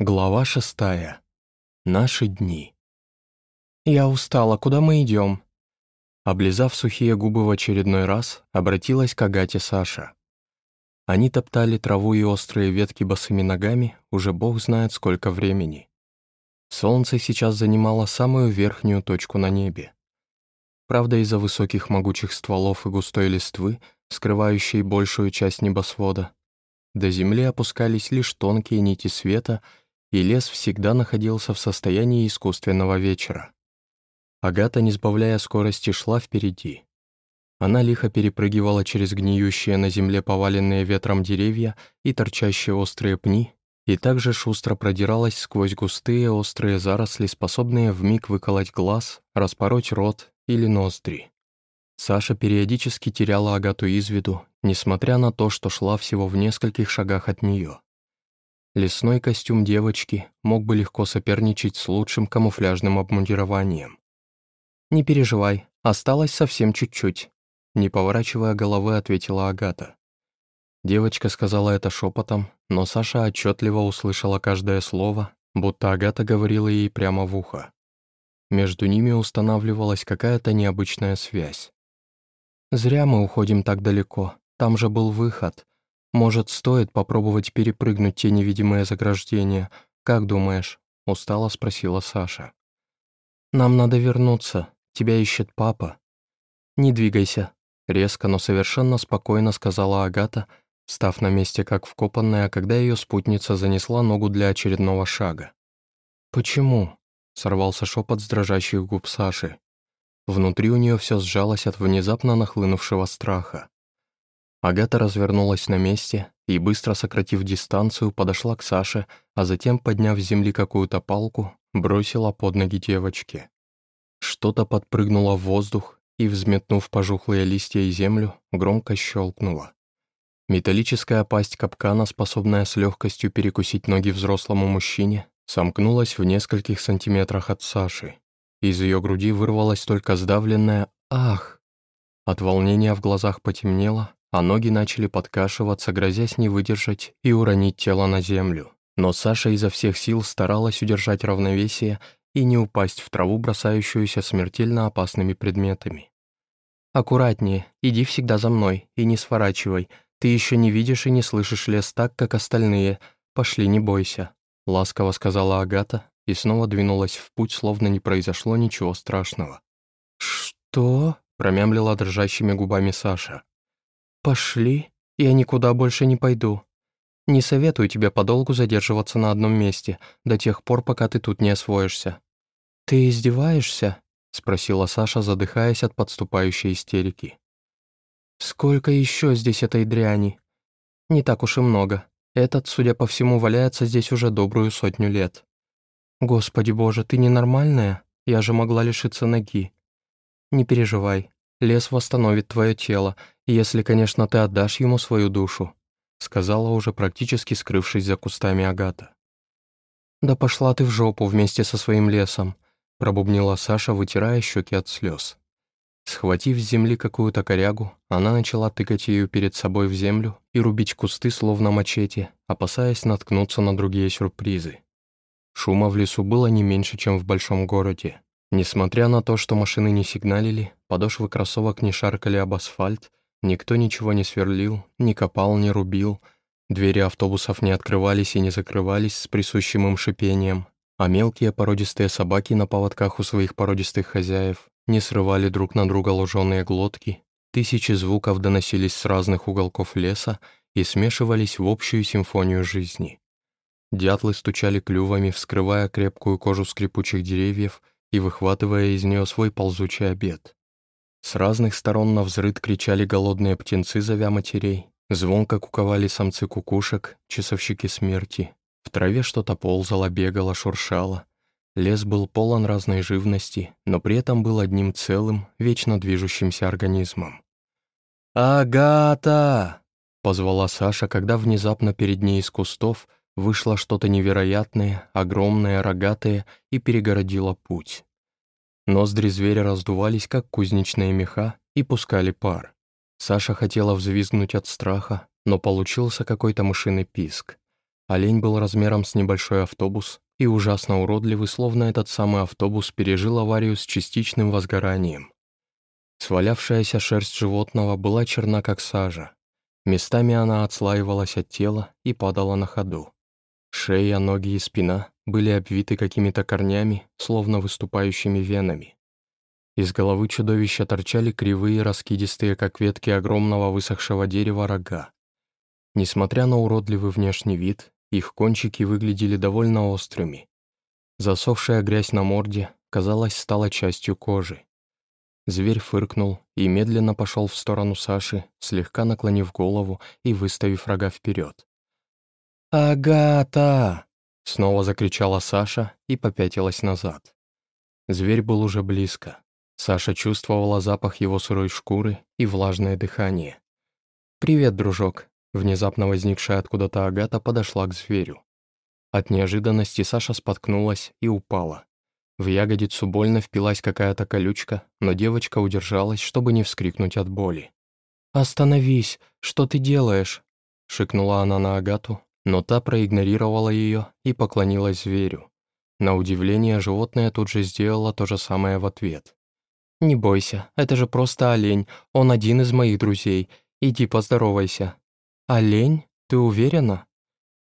Глава шестая. Наши дни. «Я устала, куда мы идем?» Облизав сухие губы в очередной раз, обратилась к Агате Саша. Они топтали траву и острые ветки босыми ногами уже бог знает сколько времени. Солнце сейчас занимало самую верхнюю точку на небе. Правда, из-за высоких могучих стволов и густой листвы, скрывающей большую часть небосвода, до земли опускались лишь тонкие нити света — и лес всегда находился в состоянии искусственного вечера. Агата, не сбавляя скорости, шла впереди. Она лихо перепрыгивала через гниющие на земле поваленные ветром деревья и торчащие острые пни, и также шустро продиралась сквозь густые острые заросли, способные вмиг выколоть глаз, распороть рот или ноздри. Саша периодически теряла Агату из виду, несмотря на то, что шла всего в нескольких шагах от нее. Лесной костюм девочки мог бы легко соперничать с лучшим камуфляжным обмундированием. «Не переживай, осталось совсем чуть-чуть», — не поворачивая головы, ответила Агата. Девочка сказала это шепотом, но Саша отчетливо услышала каждое слово, будто Агата говорила ей прямо в ухо. Между ними устанавливалась какая-то необычная связь. «Зря мы уходим так далеко, там же был выход», может, стоит попробовать перепрыгнуть те невидимые заграждения? Как думаешь?» — устало спросила Саша. «Нам надо вернуться. Тебя ищет папа». «Не двигайся», — резко, но совершенно спокойно сказала Агата, став на месте как вкопанная, когда ее спутница занесла ногу для очередного шага. «Почему?» — сорвался шепот с дрожащих губ Саши. Внутри у нее все сжалось от внезапно нахлынувшего страха. Агата развернулась на месте и, быстро сократив дистанцию, подошла к Саше, а затем, подняв с земли какую-то палку, бросила под ноги девочки. Что-то подпрыгнуло в воздух и, взметнув пожухлые листья и землю, громко щелкнуло. Металлическая пасть капкана, способная с легкостью перекусить ноги взрослому мужчине, сомкнулась в нескольких сантиметрах от Саши. Из ее груди вырвалось только сдавленное «Ах!». От волнения в глазах потемнело, а ноги начали подкашиваться, грозясь не выдержать и уронить тело на землю. Но Саша изо всех сил старалась удержать равновесие и не упасть в траву, бросающуюся смертельно опасными предметами. «Аккуратнее, иди всегда за мной и не сворачивай. Ты еще не видишь и не слышишь лес так, как остальные. Пошли, не бойся», — ласково сказала Агата и снова двинулась в путь, словно не произошло ничего страшного. «Что?» — промямлила дрожащими губами Саша. «Пошли, я никуда больше не пойду. Не советую тебе подолгу задерживаться на одном месте, до тех пор, пока ты тут не освоишься». «Ты издеваешься?» — спросила Саша, задыхаясь от подступающей истерики. «Сколько еще здесь этой дряни?» «Не так уж и много. Этот, судя по всему, валяется здесь уже добрую сотню лет». «Господи боже, ты ненормальная? Я же могла лишиться ноги». «Не переживай, Лес восстановит твое тело, если, конечно, ты отдашь ему свою душу», сказала уже практически скрывшись за кустами Агата. «Да пошла ты в жопу вместе со своим лесом», пробубнила Саша, вытирая щеки от слез. Схватив с земли какую-то корягу, она начала тыкать ее перед собой в землю и рубить кусты словно мачете, опасаясь наткнуться на другие сюрпризы. Шума в лесу было не меньше, чем в большом городе. Несмотря на то, что машины не сигналили, подошвы кроссовок не шаркали об асфальт, никто ничего не сверлил, не копал, не рубил, двери автобусов не открывались и не закрывались с присущим им шипением, а мелкие породистые собаки на поводках у своих породистых хозяев не срывали друг на друга луженые глотки, тысячи звуков доносились с разных уголков леса и смешивались в общую симфонию жизни. Дятлы стучали клювами, вскрывая крепкую кожу скрипучих деревьев и выхватывая из нее свой ползучий обед. С разных сторон на взрыд кричали голодные птенцы, зовя матерей. Звонко куковали самцы кукушек, часовщики смерти. В траве что-то ползало, бегало, шуршало. Лес был полон разной живности, но при этом был одним целым, вечно движущимся организмом. «Агата!» — позвала Саша, когда внезапно перед ней из кустов вышло что-то невероятное, огромное, рогатое и перегородило путь. Ноздри зверя раздувались, как кузнечные меха, и пускали пар. Саша хотела взвизгнуть от страха, но получился какой-то мышиный писк. Олень был размером с небольшой автобус и ужасно уродливый, словно этот самый автобус пережил аварию с частичным возгоранием. Свалявшаяся шерсть животного была черна, как сажа. Местами она отслаивалась от тела и падала на ходу. Шея, ноги и спина были обвиты какими-то корнями, словно выступающими венами. Из головы чудовища торчали кривые, раскидистые, как ветки огромного высохшего дерева, рога. Несмотря на уродливый внешний вид, их кончики выглядели довольно острыми. Засохшая грязь на морде, казалось, стала частью кожи. Зверь фыркнул и медленно пошел в сторону Саши, слегка наклонив голову и выставив рога вперед. «Агата!» — снова закричала Саша и попятилась назад. Зверь был уже близко. Саша чувствовала запах его сырой шкуры и влажное дыхание. «Привет, дружок!» Внезапно возникшая откуда-то Агата подошла к зверю. От неожиданности Саша споткнулась и упала. В ягодицу больно впилась какая-то колючка, но девочка удержалась, чтобы не вскрикнуть от боли. «Остановись! Что ты делаешь?» — шикнула она на Агату, но та проигнорировала ее и поклонилась зверю. На удивление, животное тут же сделало то же самое в ответ. «Не бойся, это же просто олень, он один из моих друзей. Иди поздоровайся». «Олень? Ты уверена?»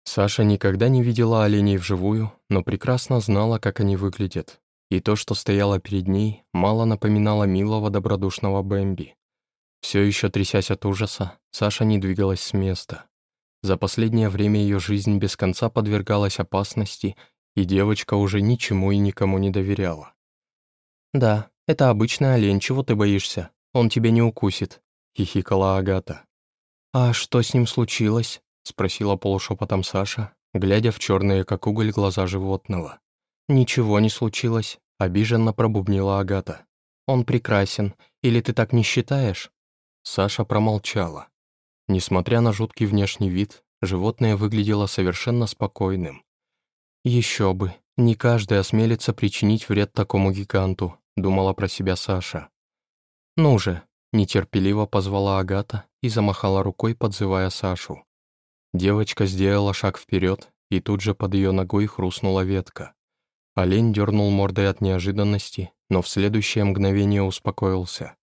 Саша никогда не видела оленей вживую, но прекрасно знала, как они выглядят и то, что стояло перед ней, мало напоминало милого добродушного Бэмби. Все еще трясясь от ужаса, Саша не двигалась с места. За последнее время ее жизнь без конца подвергалась опасности, и девочка уже ничему и никому не доверяла. «Да, это обычный олень, чего ты боишься? Он тебя не укусит», — хихикала Агата. «А что с ним случилось?» — спросила полушепотом Саша, глядя в черные, как уголь, глаза животного. «Ничего не случилось», — обиженно пробубнила Агата. «Он прекрасен. Или ты так не считаешь?» Саша промолчала. Несмотря на жуткий внешний вид, животное выглядело совершенно спокойным. «Еще бы, не каждый осмелится причинить вред такому гиганту», — думала про себя Саша. «Ну же», — нетерпеливо позвала Агата и замахала рукой, подзывая Сашу. Девочка сделала шаг вперед, и тут же под ее ногой хрустнула ветка. Олень дернул мордой от неожиданности, но в следующее мгновение успокоился.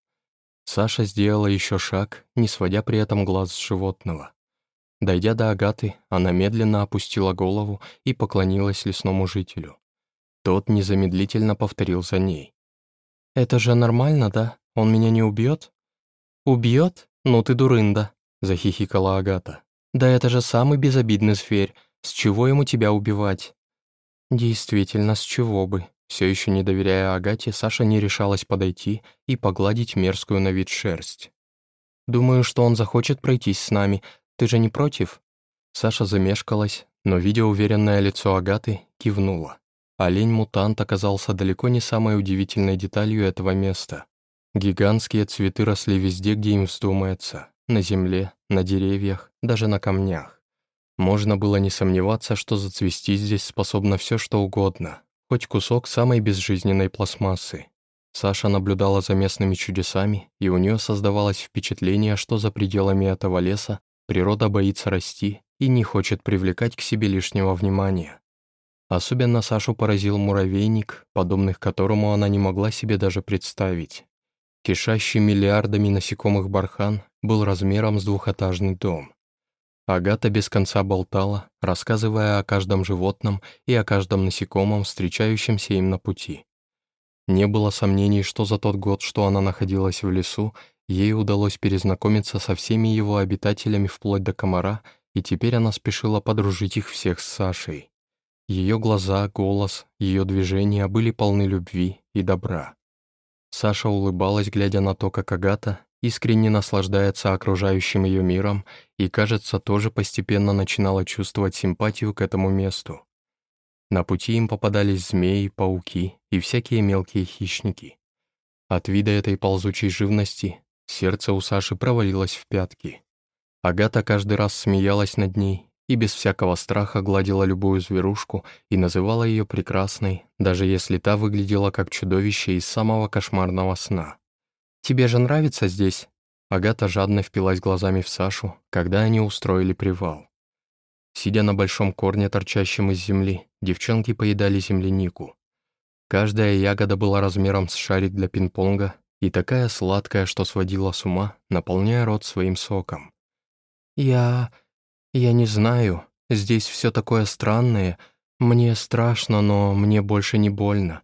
Саша сделала еще шаг, не сводя при этом глаз с животного. Дойдя до Агаты, она медленно опустила голову и поклонилась лесному жителю. Тот незамедлительно повторил за ней. «Это же нормально, да? Он меня не убьет?» «Убьет? Ну ты дурында», — захихикала Агата. «Да это же самый безобидный зверь. С чего ему тебя убивать?» Действительно, с чего бы? Все еще не доверяя Агате, Саша не решалась подойти и погладить мерзкую на вид шерсть. «Думаю, что он захочет пройтись с нами. Ты же не против?» Саша замешкалась, но, видя уверенное лицо Агаты, кивнула. Олень-мутант оказался далеко не самой удивительной деталью этого места. Гигантские цветы росли везде, где им вздумается. На земле, на деревьях, даже на камнях. Можно было не сомневаться, что зацвести здесь способно все, что угодно, хоть кусок самой безжизненной пластмассы. Саша наблюдала за местными чудесами, и у нее создавалось впечатление, что за пределами этого леса природа боится расти и не хочет привлекать к себе лишнего внимания. Особенно Сашу поразил муравейник, подобных которому она не могла себе даже представить. Кишащий миллиардами насекомых бархан был размером с двухэтажный дом. Агата без конца болтала, рассказывая о каждом животном и о каждом насекомом, встречающемся им на пути. Не было сомнений, что за тот год, что она находилась в лесу, ей удалось перезнакомиться со всеми его обитателями вплоть до комара, и теперь она спешила подружить их всех с Сашей. Ее глаза, голос, ее движения были полны любви и добра. Саша улыбалась, глядя на то, как Агата, искренне наслаждается окружающим ее миром и, кажется, тоже постепенно начинала чувствовать симпатию к этому месту. На пути им попадались змеи, пауки и всякие мелкие хищники. От вида этой ползучей живности сердце у Саши провалилось в пятки. Агата каждый раз смеялась над ней и без всякого страха гладила любую зверушку и называла ее прекрасной, даже если та выглядела как чудовище из самого кошмарного сна. «Тебе же нравится здесь?» Агата жадно впилась глазами в Сашу, когда они устроили привал. Сидя на большом корне, торчащем из земли, девчонки поедали землянику. Каждая ягода была размером с шарик для пинг-понга и такая сладкая, что сводила с ума, наполняя рот своим соком. «Я... я не знаю. Здесь все такое странное. Мне страшно, но мне больше не больно.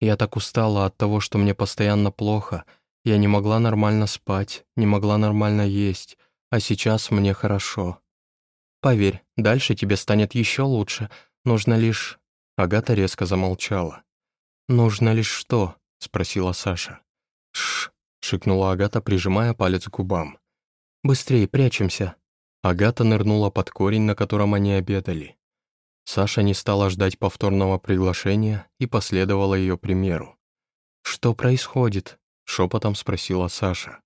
Я так устала от того, что мне постоянно плохо. Я не могла нормально спать, не могла нормально есть, а сейчас мне хорошо. Поверь, дальше тебе станет еще лучше. Нужно лишь...» Агата резко замолчала. «Нужно лишь что?» — спросила Саша. «Шш!» — шикнула Агата, прижимая палец к губам. «Быстрее прячемся!» Агата нырнула под корень, на котором они обедали. Саша не стала ждать повторного приглашения и последовала ее примеру. «Что происходит?» — шепотом спросила Саша.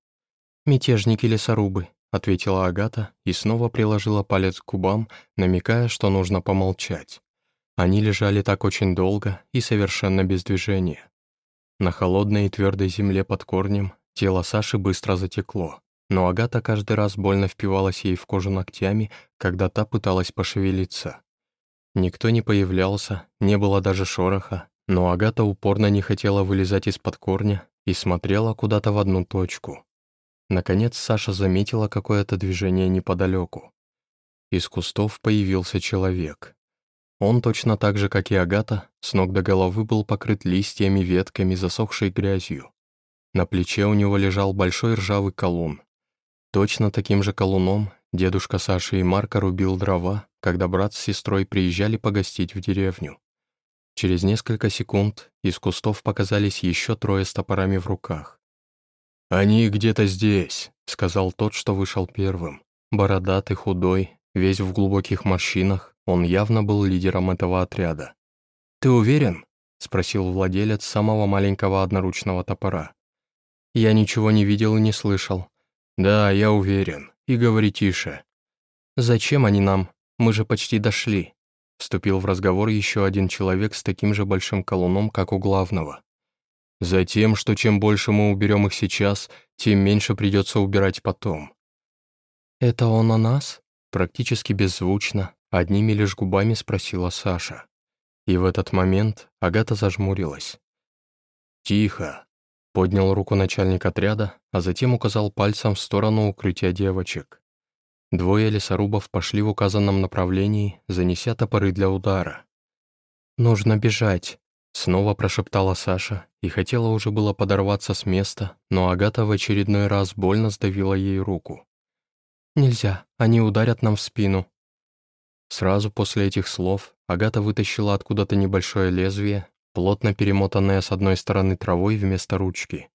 «Мятежники-лесорубы», — ответила Агата и снова приложила палец к губам, намекая, что нужно помолчать. Они лежали так очень долго и совершенно без движения. На холодной и твердой земле под корнем тело Саши быстро затекло, но Агата каждый раз больно впивалась ей в кожу ногтями, когда та пыталась пошевелиться. Никто не появлялся, не было даже шороха, но Агата упорно не хотела вылезать из-под корня и смотрела куда-то в одну точку. Наконец Саша заметила какое-то движение неподалеку. Из кустов появился человек. Он точно так же, как и Агата, с ног до головы был покрыт листьями, ветками, засохшей грязью. На плече у него лежал большой ржавый колун. Точно таким же колуном дедушка Саши и Марка рубил дрова, когда брат с сестрой приезжали погостить в деревню. Через несколько секунд из кустов показались еще трое с топорами в руках. «Они где-то здесь», — сказал тот, что вышел первым. Бородатый, худой, весь в глубоких морщинах, он явно был лидером этого отряда. «Ты уверен?» — спросил владелец самого маленького одноручного топора. «Я ничего не видел и не слышал». «Да, я уверен. И говори тише». «Зачем они нам? Мы же почти дошли», — вступил в разговор еще один человек с таким же большим колуном, как у главного. «Затем, что чем больше мы уберем их сейчас, тем меньше придется убирать потом». «Это он о нас?» Практически беззвучно, одними лишь губами спросила Саша. И в этот момент Агата зажмурилась. «Тихо!» — поднял руку начальник отряда, а затем указал пальцем в сторону укрытия девочек. Двое лесорубов пошли в указанном направлении, занеся топоры для удара. «Нужно бежать», — снова прошептала Саша и хотела уже было подорваться с места, но Агата в очередной раз больно сдавила ей руку. «Нельзя, они ударят нам в спину». Сразу после этих слов Агата вытащила откуда-то небольшое лезвие, плотно перемотанное с одной стороны травой вместо ручки.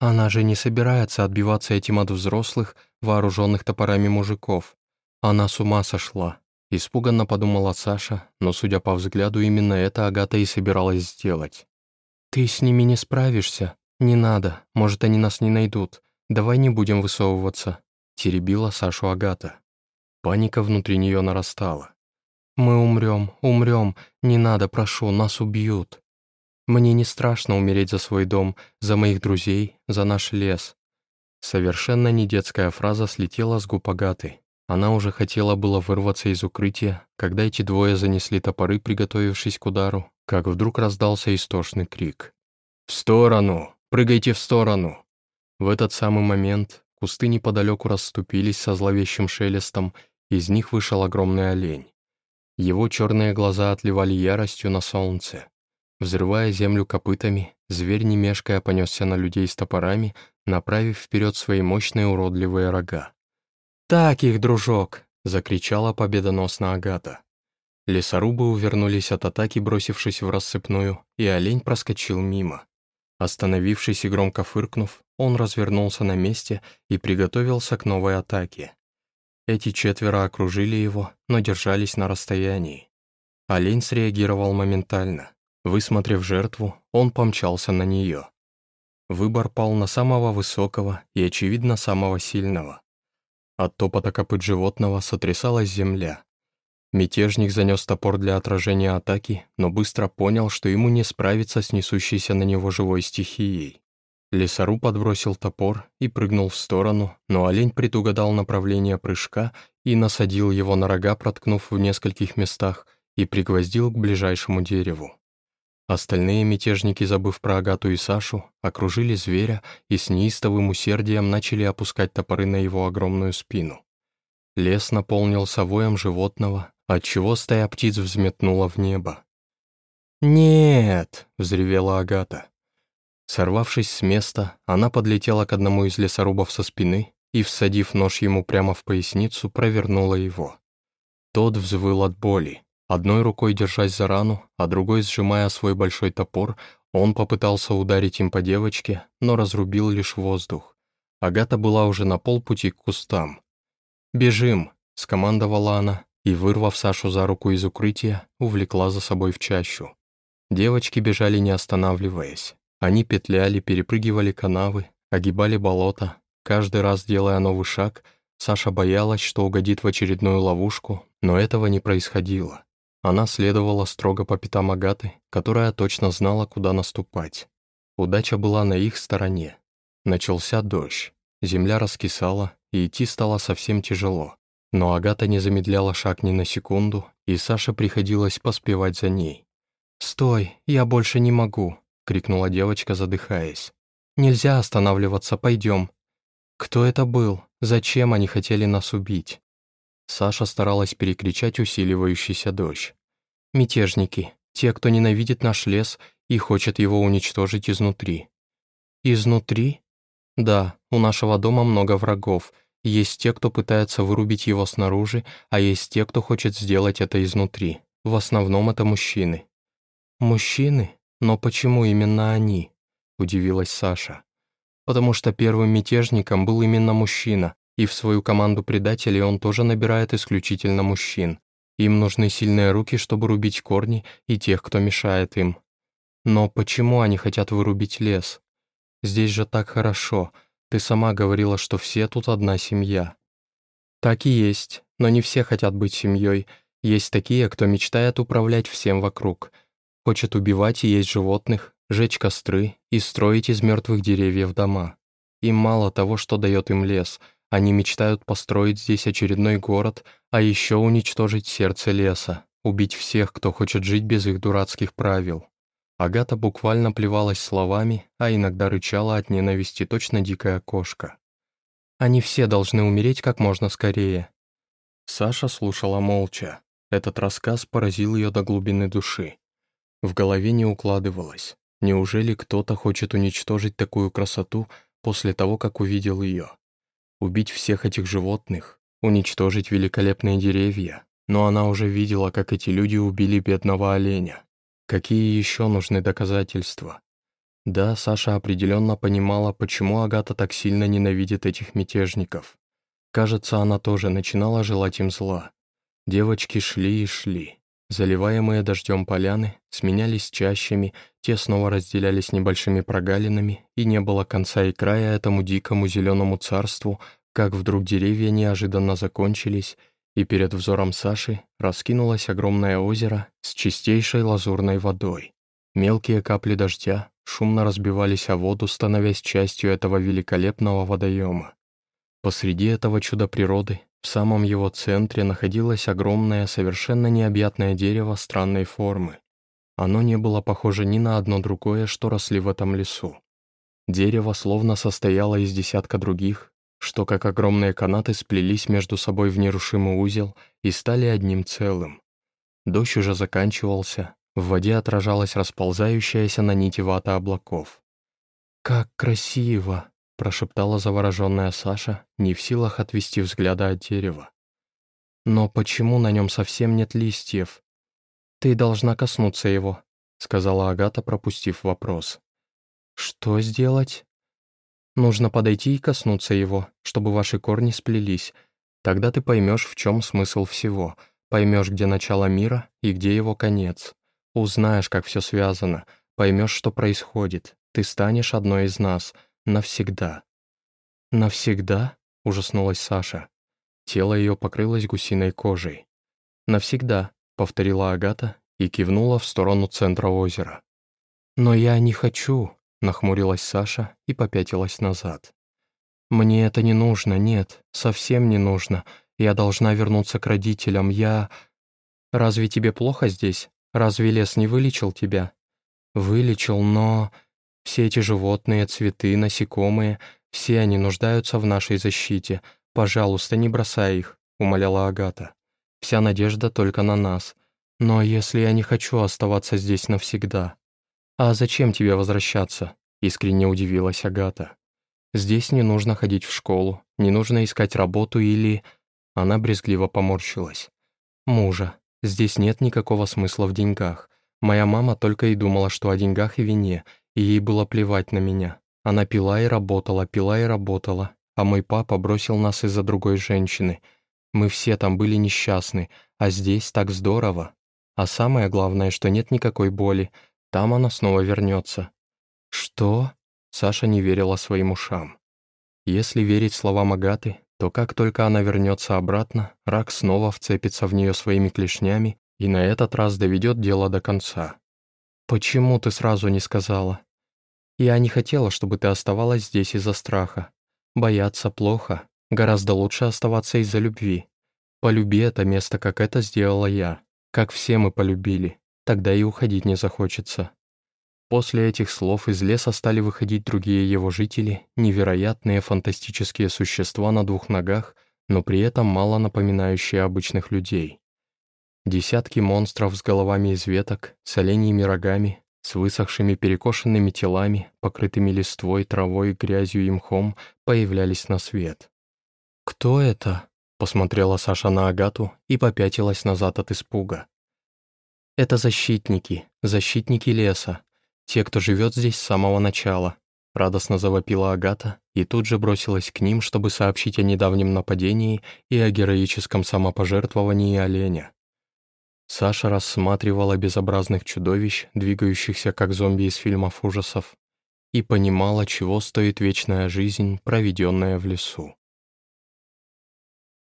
Она же не собирается отбиваться этим от взрослых, вооруженных топорами мужиков. Она с ума сошла. Испуганно подумала Саша, но, судя по взгляду, именно это Агата и собиралась сделать. «Ты с ними не справишься. Не надо. Может, они нас не найдут. Давай не будем высовываться», — теребила Сашу Агата. Паника внутри нее нарастала. «Мы умрем, умрем. Не надо, прошу, нас убьют». Мне не страшно умереть за свой дом, за моих друзей, за наш лес». Совершенно не детская фраза слетела с губ Агаты. Она уже хотела было вырваться из укрытия, когда эти двое занесли топоры, приготовившись к удару, как вдруг раздался истошный крик. «В сторону! Прыгайте в сторону!» В этот самый момент кусты неподалеку расступились со зловещим шелестом, из них вышел огромный олень. Его черные глаза отливали яростью на солнце. Взрывая землю копытами, зверь не мешкая понесся на людей с топорами, направив вперед свои мощные уродливые рога. «Так их, дружок!» — закричала победоносно Агата. Лесорубы увернулись от атаки, бросившись в рассыпную, и олень проскочил мимо. Остановившись и громко фыркнув, он развернулся на месте и приготовился к новой атаке. Эти четверо окружили его, но держались на расстоянии. Олень среагировал моментально. Высмотрев жертву, он помчался на нее. Выбор пал на самого высокого и, очевидно, самого сильного. От топота копыт животного сотрясалась земля. Мятежник занес топор для отражения атаки, но быстро понял, что ему не справиться с несущейся на него живой стихией. Лесоруб подбросил топор и прыгнул в сторону, но олень предугадал направление прыжка и насадил его на рога, проткнув в нескольких местах, и пригвоздил к ближайшему дереву. Остальные мятежники, забыв про Агату и Сашу, окружили зверя и с неистовым усердием начали опускать топоры на его огромную спину. Лес наполнился воем животного, отчего стая птиц взметнула в небо. «Нет!» — взревела Агата. Сорвавшись с места, она подлетела к одному из лесорубов со спины и, всадив нож ему прямо в поясницу, провернула его. Тот взвыл от боли. Одной рукой держась за рану, а другой сжимая свой большой топор, он попытался ударить им по девочке, но разрубил лишь воздух. Агата была уже на полпути к кустам. «Бежим!» — скомандовала она, и, вырвав Сашу за руку из укрытия, увлекла за собой в чащу. Девочки бежали не останавливаясь. Они петляли, перепрыгивали канавы, огибали болото. Каждый раз делая новый шаг, Саша боялась, что угодит в очередную ловушку, но этого не происходило. Она следовала строго по пятам Агаты, которая точно знала, куда наступать. Удача была на их стороне. Начался дождь. Земля раскисала, и идти стало совсем тяжело. Но Агата не замедляла шаг ни на секунду, и Саше приходилось поспевать за ней. «Стой, я больше не могу», — крикнула девочка, задыхаясь. «Нельзя останавливаться, пойдем». «Кто это был? Зачем они хотели нас убить?» Саша старалась перекричать усиливающийся дождь. «Мятежники, те, кто ненавидит наш лес и хочет его уничтожить изнутри». «Изнутри?» «Да, у нашего дома много врагов, есть те, кто пытается вырубить его снаружи, а есть те, кто хочет сделать это изнутри. В основном это мужчины. «Мужчины? Но почему именно они?» – удивилась Саша. «Потому что первым мятежником был именно мужчина, и в свою команду предателей он тоже набирает исключительно мужчин. Им нужны сильные руки, чтобы рубить корни и тех, кто мешает им. Но почему они хотят вырубить лес? Здесь же так хорошо, ты сама говорила, что все тут одна семья». «Так и есть, но не все хотят быть семьей. Есть такие, кто мечтает управлять всем вокруг. Хочет убивать и есть животных, жечь костры и строить из мертвых деревьев дома. Им мало того, что дает им лес. Они мечтают построить здесь очередной город, а еще уничтожить сердце леса, убить всех, кто хочет жить без их дурацких правил. Агата буквально плевалась словами, а иногда рычала от ненависти точно дикая кошка. «Они все должны умереть как можно скорее». Саша слушала молча. Этот рассказ поразил ее до глубины души. В голове не укладывалось. Неужели кто-то хочет уничтожить такую красоту после того, как увидел ее? Убить всех этих животных? Уничтожить великолепные деревья? Но она уже видела, как эти люди убили бедного оленя. Какие еще нужны доказательства? Да, Саша определенно понимала, почему Агата так сильно ненавидит этих мятежников. Кажется, она тоже начинала желать им зла. Девочки шли и шли. Заливаемые дождем поляны сменялись чащами, те снова разделялись небольшими прогалинами, и не было конца и края этому дикому зеленому царству, как вдруг деревья неожиданно закончились, и перед взором Саши раскинулось огромное озеро с чистейшей лазурной водой. Мелкие капли дождя шумно разбивались о воду, становясь частью этого великолепного водоема. Посреди этого чуда природы, в самом его центре, находилось огромное, совершенно необъятное дерево странной формы. Оно не было похоже ни на одно другое, что росли в этом лесу. Дерево словно состояло из десятка других, что как огромные канаты сплелись между собой в нерушимый узел и стали одним целым. Дождь уже заканчивался, в воде отражалась расползающаяся на нити вата облаков. «Как красиво!» — прошептала завороженная Саша, не в силах отвести взгляда от дерева. «Но почему на нем совсем нет листьев?» «Ты должна коснуться его», — сказала Агата, пропустив вопрос. «Что сделать?» Нужно подойти и коснуться его, чтобы ваши корни сплелись. Тогда ты поймешь, в чем смысл всего, поймешь, где начало мира и где его конец. Узнаешь, как все связано, поймешь, что происходит. Ты станешь одной из нас. Навсегда. «Навсегда?» — ужаснулась Саша. Тело ее покрылось гусиной кожей. «Навсегда», — повторила Агата и кивнула в сторону центра озера. «Но я не хочу», Нахмурилась Саша и попятилась назад. «Мне это не нужно, нет, совсем не нужно. Я должна вернуться к родителям. Я... Разве тебе плохо здесь? Разве лес не вылечил тебя? Вылечил, но... Все эти животные, цветы, насекомые, все они нуждаются в нашей защите. Пожалуйста, не бросай их», — умоляла Агата. «Вся надежда только на нас. Но если я не хочу оставаться здесь навсегда...» «А зачем тебе возвращаться?» — искренне удивилась Агата. «Здесь не нужно ходить в школу, не нужно искать работу или...» Она брезгливо поморщилась. «Мужа. Здесь нет никакого смысла в деньгах. Моя мама только и думала, что о деньгах и вине, и ей было плевать на меня. Она пила и работала, пила и работала, а мой папа бросил нас из-за другой женщины. Мы все там были несчастны, а здесь так здорово. А самое главное, что нет никакой боли. Там она снова вернется. Что? Саша не верила своим ушам. Если верить словам Агаты, то как только она вернется обратно, рак снова вцепится в нее своими клешнями и на этот раз доведет дело до конца. «Почему ты сразу не сказала?» «Я не хотела, чтобы ты оставалась здесь из-за страха. Бояться плохо, гораздо лучше оставаться из-за любви. Полюби это место, как это сделала я, как все мы полюбили, тогда и уходить не захочется». После этих слов из леса стали выходить другие его жители, невероятные фантастические существа на двух ногах, но при этом мало напоминающие обычных людей. Десятки монстров с головами из веток, с оленьими рогами, с высохшими перекошенными телами, покрытыми листвой, травой, грязью и мхом, появлялись на свет. «Кто это?» — посмотрела Саша на Агату и попятилась назад от испуга. «Это защитники, защитники леса, те, кто живет здесь с самого начала», — радостно завопила Агата и тут же бросилась к ним, чтобы сообщить о недавнем нападении и о героическом самопожертвовании оленя. Саша рассматривала безобразных чудовищ, двигающихся как зомби из фильмов ужасов, и понимала, чего стоит вечная жизнь, проведенная в лесу.